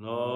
No.